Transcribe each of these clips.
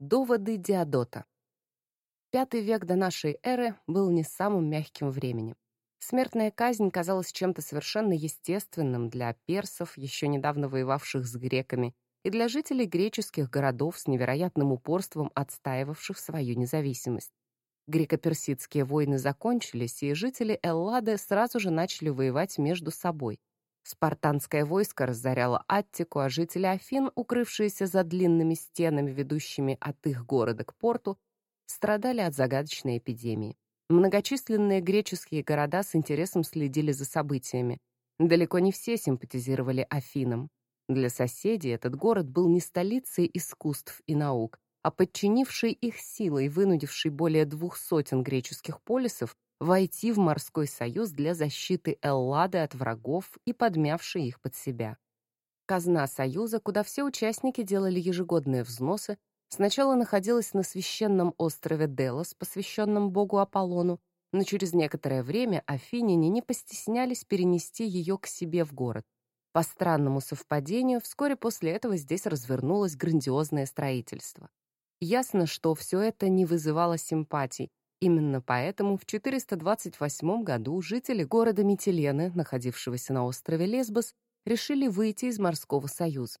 Доводы Диодота. Пятый век до нашей эры был не самым мягким временем. Смертная казнь казалась чем-то совершенно естественным для персов, еще недавно воевавших с греками, и для жителей греческих городов с невероятным упорством отстаивавших свою независимость. Греко-персидские войны закончились, и жители Эллады сразу же начали воевать между собой. Спартанское войско разоряло Аттику, а жители Афин, укрывшиеся за длинными стенами, ведущими от их города к порту, страдали от загадочной эпидемии. Многочисленные греческие города с интересом следили за событиями. Далеко не все симпатизировали Афинам. Для соседей этот город был не столицей искусств и наук, а подчинивший их силой, вынудивший более двух сотен греческих полисов войти в морской союз для защиты Эллады от врагов и подмявший их под себя. Казна союза, куда все участники делали ежегодные взносы, Сначала находилась на священном острове Делос, посвященном богу Аполлону, но через некоторое время афиняне не постеснялись перенести ее к себе в город. По странному совпадению, вскоре после этого здесь развернулось грандиозное строительство. Ясно, что все это не вызывало симпатий. Именно поэтому в 428 году жители города Митилены, находившегося на острове Лесбос, решили выйти из морского союза.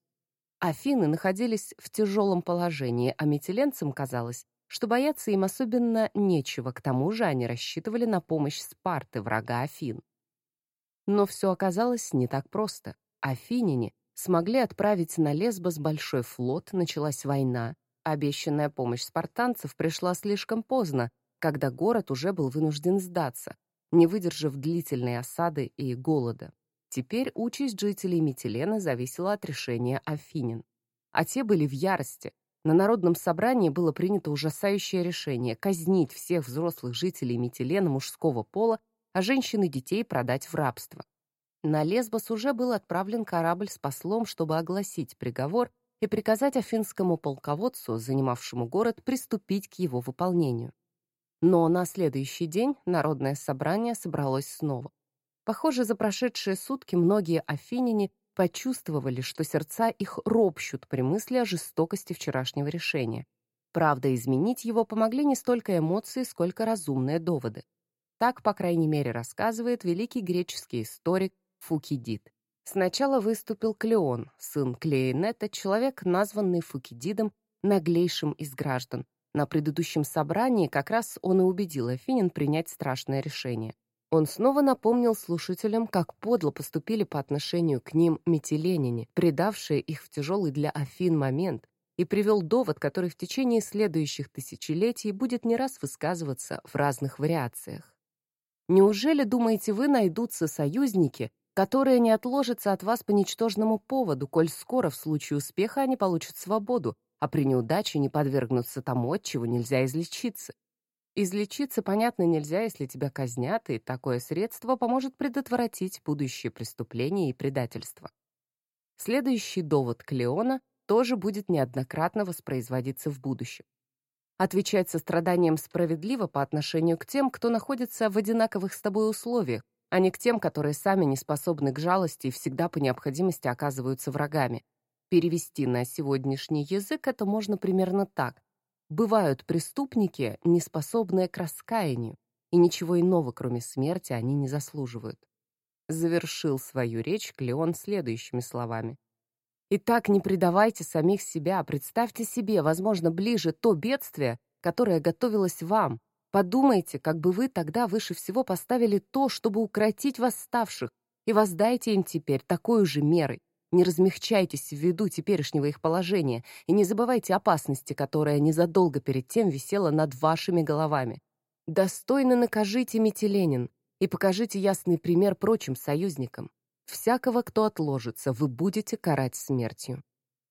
Афины находились в тяжелом положении, а метеленцам казалось, что бояться им особенно нечего, к тому же они рассчитывали на помощь Спарты, врага Афин. Но все оказалось не так просто. Афиняне смогли отправить на Лесбос большой флот, началась война, обещанная помощь спартанцев пришла слишком поздно, когда город уже был вынужден сдаться, не выдержав длительной осады и голода. Теперь участь жителей Митилена зависела от решения Афинин. А те были в ярости. На народном собрании было принято ужасающее решение казнить всех взрослых жителей Митилена мужского пола, а женщин и детей продать в рабство. На Лесбос уже был отправлен корабль с послом, чтобы огласить приговор и приказать афинскому полководцу, занимавшему город, приступить к его выполнению. Но на следующий день народное собрание собралось снова. Похоже, за прошедшие сутки многие афиняне почувствовали, что сердца их ропщут при мысли о жестокости вчерашнего решения. Правда, изменить его помогли не столько эмоции, сколько разумные доводы. Так, по крайней мере, рассказывает великий греческий историк Фукидид. Сначала выступил Клеон, сын Клеенета, человек, названный Фукидидом, наглейшим из граждан. На предыдущем собрании как раз он и убедил Афинин принять страшное решение. Он снова напомнил слушателям, как подло поступили по отношению к ним метиленине, предавшие их в тяжелый для Афин момент, и привел довод, который в течение следующих тысячелетий будет не раз высказываться в разных вариациях. Неужели, думаете вы, найдутся союзники, которые не отложатся от вас по ничтожному поводу, коль скоро в случае успеха они получат свободу, а при неудаче не подвергнутся тому, от чего нельзя излечиться? Излечиться, понятно, нельзя, если тебя казнят, и такое средство поможет предотвратить будущие преступления и предательство. Следующий довод Клеона тоже будет неоднократно воспроизводиться в будущем. Отвечать состраданием справедливо по отношению к тем, кто находится в одинаковых с тобой условиях, а не к тем, которые сами не способны к жалости и всегда по необходимости оказываются врагами. Перевести на сегодняшний язык это можно примерно так. Бывают преступники, не способные к раскаянию, и ничего иного, кроме смерти, они не заслуживают. Завершил свою речь Клеон следующими словами. «Итак, не предавайте самих себя, представьте себе, возможно, ближе то бедствие, которое готовилось вам. Подумайте, как бы вы тогда выше всего поставили то, чтобы укротить восставших, и воздайте им теперь такой же мерой. Не размягчайтесь ввиду теперешнего их положения и не забывайте опасности, которая незадолго перед тем висела над вашими головами. Достойно накажите Метеленин и покажите ясный пример прочим союзникам. Всякого, кто отложится, вы будете карать смертью.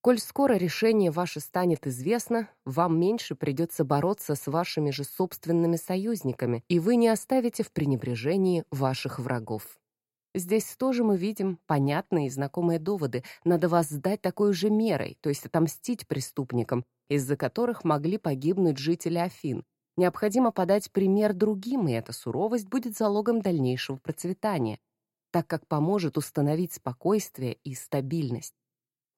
Коль скоро решение ваше станет известно, вам меньше придется бороться с вашими же собственными союзниками, и вы не оставите в пренебрежении ваших врагов. Здесь тоже мы видим понятные и знакомые доводы. Надо воздать такой же мерой, то есть отомстить преступникам, из-за которых могли погибнуть жители Афин. Необходимо подать пример другим, и эта суровость будет залогом дальнейшего процветания, так как поможет установить спокойствие и стабильность.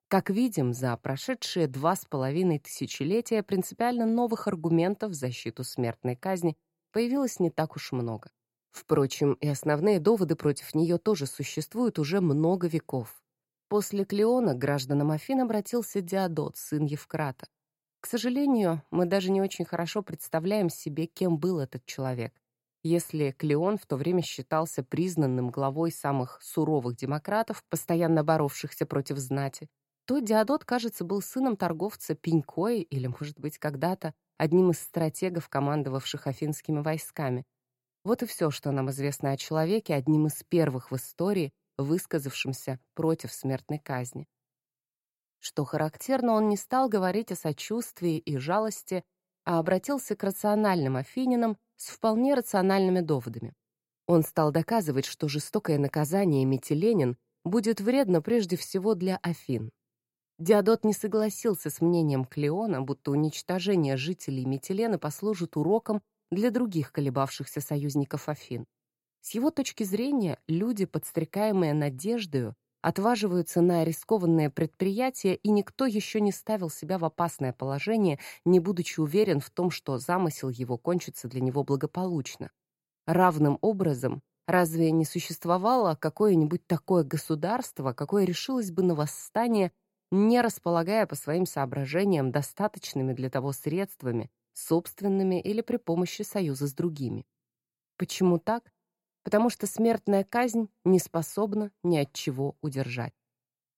Как видим, за прошедшие два с половиной тысячелетия принципиально новых аргументов в защиту смертной казни появилось не так уж много. Впрочем, и основные доводы против нее тоже существуют уже много веков. После Клеона к гражданам Афин обратился Диодот, сын Евкрата. К сожалению, мы даже не очень хорошо представляем себе, кем был этот человек. Если Клеон в то время считался признанным главой самых суровых демократов, постоянно боровшихся против знати, то Диодот, кажется, был сыном торговца Пенькой или, может быть, когда-то одним из стратегов, командовавших афинскими войсками. Вот и все, что нам известно о человеке, одним из первых в истории, высказавшимся против смертной казни. Что характерно, он не стал говорить о сочувствии и жалости, а обратился к рациональным афининам с вполне рациональными доводами. Он стал доказывать, что жестокое наказание Метиленин будет вредно прежде всего для Афин. Диодот не согласился с мнением Клеона, будто уничтожение жителей Метилена послужит уроком для других колебавшихся союзников Афин. С его точки зрения, люди, подстрекаемые надеждою, отваживаются на рискованное предприятие, и никто еще не ставил себя в опасное положение, не будучи уверен в том, что замысел его кончится для него благополучно. Равным образом, разве не существовало какое-нибудь такое государство, какое решилось бы на восстание, не располагая по своим соображениям достаточными для того средствами, собственными или при помощи союза с другими? Почему так? потому что смертная казнь не способна ни от чего удержать.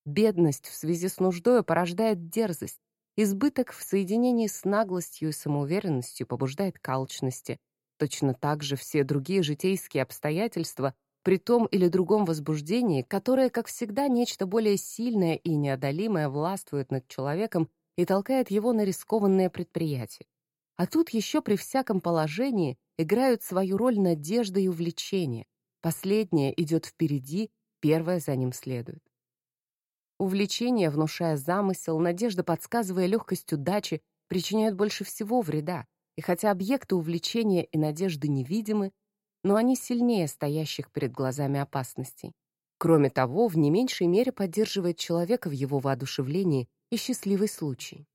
Бедность в связи с нуждой порождает дерзость, избыток в соединении с наглостью и самоуверенностью побуждает к алчности. Точно так же все другие житейские обстоятельства при том или другом возбуждении, которое, как всегда, нечто более сильное и неодолимое властвует над человеком и толкает его на рискованные предприятия. А тут еще при всяком положении играют свою роль надежда и увлечение. Последнее идет впереди, первое за ним следует. Увлечение, внушая замысел, надежда, подсказывая легкость удачи, причиняют больше всего вреда. И хотя объекты увлечения и надежды невидимы, но они сильнее стоящих перед глазами опасностей. Кроме того, в не меньшей мере поддерживает человека в его воодушевлении и счастливый случай.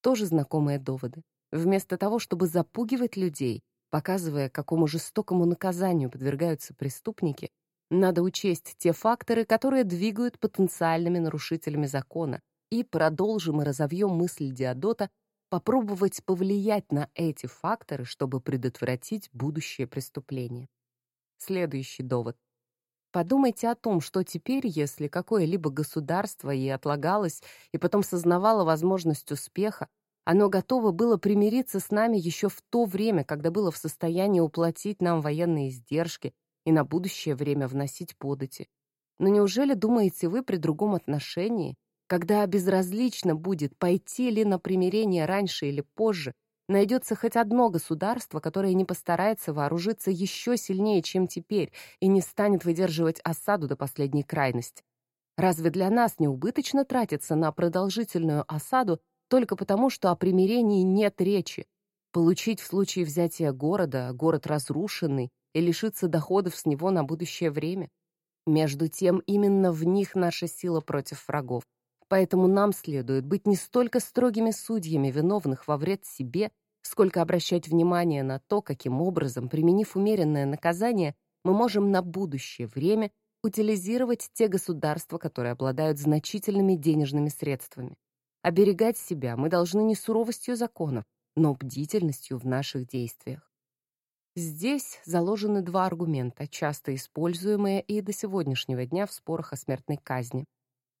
Тоже знакомые доводы. Вместо того, чтобы запугивать людей, Показывая, какому жестокому наказанию подвергаются преступники, надо учесть те факторы, которые двигают потенциальными нарушителями закона, и продолжим и разовьем мысль Диодота попробовать повлиять на эти факторы, чтобы предотвратить будущее преступление. Следующий довод. Подумайте о том, что теперь, если какое-либо государство и отлагалось, и потом сознавало возможность успеха, оно готово было примириться с нами еще в то время, когда было в состоянии уплатить нам военные издержки и на будущее время вносить подати. Но неужели думаете вы при другом отношении, когда безразлично будет, пойти ли на примирение раньше или позже, найдется хоть одно государство, которое не постарается вооружиться еще сильнее, чем теперь, и не станет выдерживать осаду до последней крайности? Разве для нас не убыточно тратиться на продолжительную осаду только потому, что о примирении нет речи. Получить в случае взятия города, город разрушенный, и лишиться доходов с него на будущее время. Между тем, именно в них наша сила против врагов. Поэтому нам следует быть не столько строгими судьями виновных во вред себе, сколько обращать внимание на то, каким образом, применив умеренное наказание, мы можем на будущее время утилизировать те государства, которые обладают значительными денежными средствами. Оберегать себя мы должны не суровостью законов, но бдительностью в наших действиях. Здесь заложены два аргумента, часто используемые и до сегодняшнего дня в спорах о смертной казни.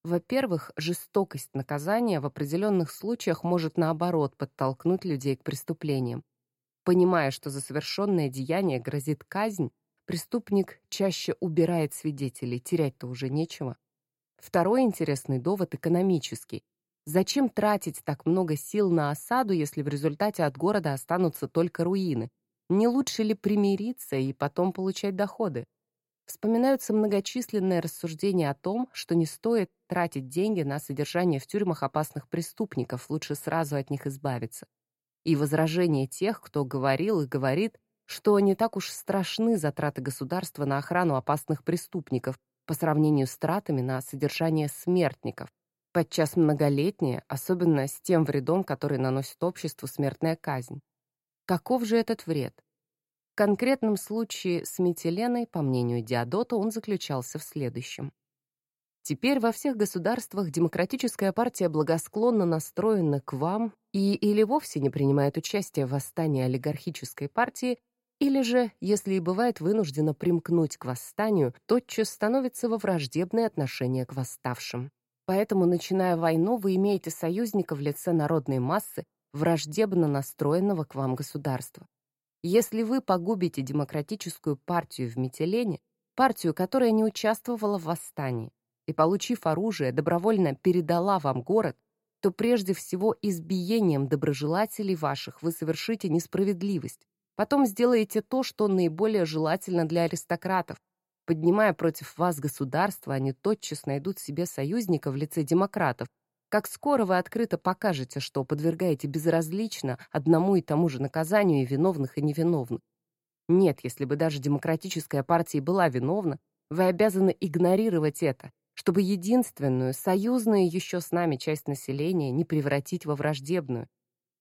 Во-первых, жестокость наказания в определенных случаях может, наоборот, подтолкнуть людей к преступлениям. Понимая, что за совершенное деяние грозит казнь, преступник чаще убирает свидетелей, терять-то уже нечего. Второй интересный довод экономический. Зачем тратить так много сил на осаду, если в результате от города останутся только руины? Не лучше ли примириться и потом получать доходы? Вспоминаются многочисленные рассуждения о том, что не стоит тратить деньги на содержание в тюрьмах опасных преступников, лучше сразу от них избавиться. И возражение тех, кто говорил и говорит, что не так уж страшны затраты государства на охрану опасных преступников по сравнению с тратами на содержание смертников, подчас многолетние, особенно с тем вредом, который наносит обществу смертная казнь. Каков же этот вред? В конкретном случае с Метиленой, по мнению Диодота, он заключался в следующем. Теперь во всех государствах демократическая партия благосклонно настроена к вам и или вовсе не принимает участие в восстании олигархической партии, или же, если и бывает вынуждена примкнуть к восстанию, тотчас становится во враждебное отношение к восставшим. Поэтому, начиная войну, вы имеете союзника в лице народной массы, враждебно настроенного к вам государства. Если вы погубите демократическую партию в Метелене, партию, которая не участвовала в восстании, и, получив оружие, добровольно передала вам город, то прежде всего избиением доброжелателей ваших вы совершите несправедливость. Потом сделаете то, что наиболее желательно для аристократов. Поднимая против вас государство, они тотчас найдут себе союзника в лице демократов, как скоро вы открыто покажете, что подвергаете безразлично одному и тому же наказанию и виновных, и невиновных? Нет, если бы даже демократическая партия была виновна, вы обязаны игнорировать это, чтобы единственную, союзную еще с нами часть населения не превратить во враждебную.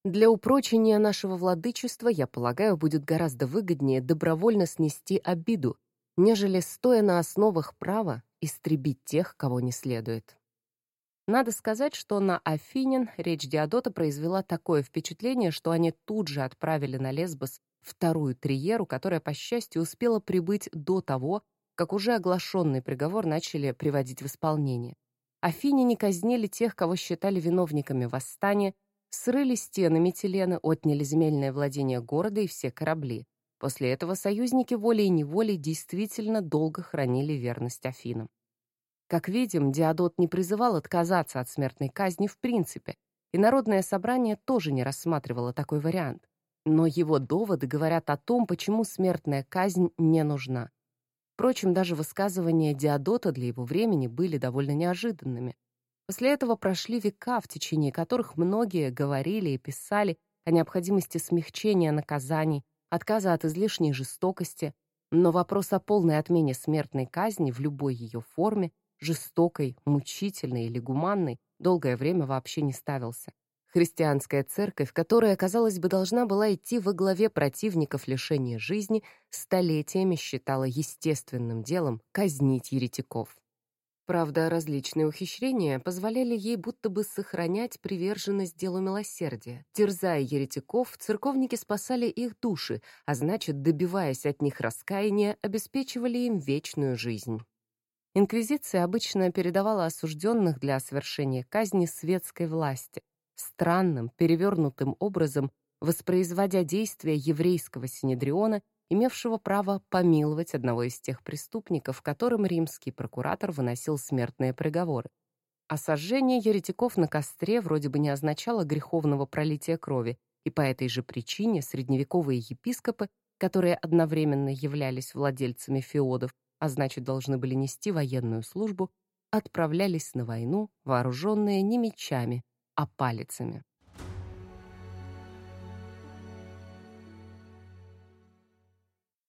Для упрочения нашего владычества, я полагаю, будет гораздо выгоднее добровольно снести обиду, нежели, стоя на основах права, истребить тех, кого не следует. Надо сказать, что на Афинин речь Диодота произвела такое впечатление, что они тут же отправили на Лесбос вторую триеру, которая, по счастью, успела прибыть до того, как уже оглашенный приговор начали приводить в исполнение. Афиняне казнили тех, кого считали виновниками восстания, срыли стены Метилены, отняли земельное владение города и все корабли. После этого союзники волей-неволей действительно долго хранили верность Афинам. Как видим, Диодот не призывал отказаться от смертной казни в принципе, и Народное собрание тоже не рассматривало такой вариант. Но его доводы говорят о том, почему смертная казнь не нужна. Впрочем, даже высказывания Диодота для его времени были довольно неожиданными. После этого прошли века, в течение которых многие говорили и писали о необходимости смягчения наказаний, отказа от излишней жестокости, но вопрос о полной отмене смертной казни в любой ее форме жестокой, мучительной или гуманной, долгое время вообще не ставился. Христианская церковь, которая, казалось бы, должна была идти во главе противников лишения жизни, столетиями считала естественным делом казнить еретиков. Правда, различные ухищрения позволяли ей будто бы сохранять приверженность делу милосердия. Терзая еретиков, церковники спасали их души, а значит, добиваясь от них раскаяния, обеспечивали им вечную жизнь. Инквизиция обычно передавала осужденных для совершения казни светской власти, странным, перевернутым образом воспроизводя действия еврейского синедриона, имевшего право помиловать одного из тех преступников, которым римский прокуратор выносил смертные приговоры. А сожжение еретиков на костре вроде бы не означало греховного пролития крови, и по этой же причине средневековые епископы, которые одновременно являлись владельцами феодов, а значит, должны были нести военную службу, отправлялись на войну, вооруженные не мечами, а палицами.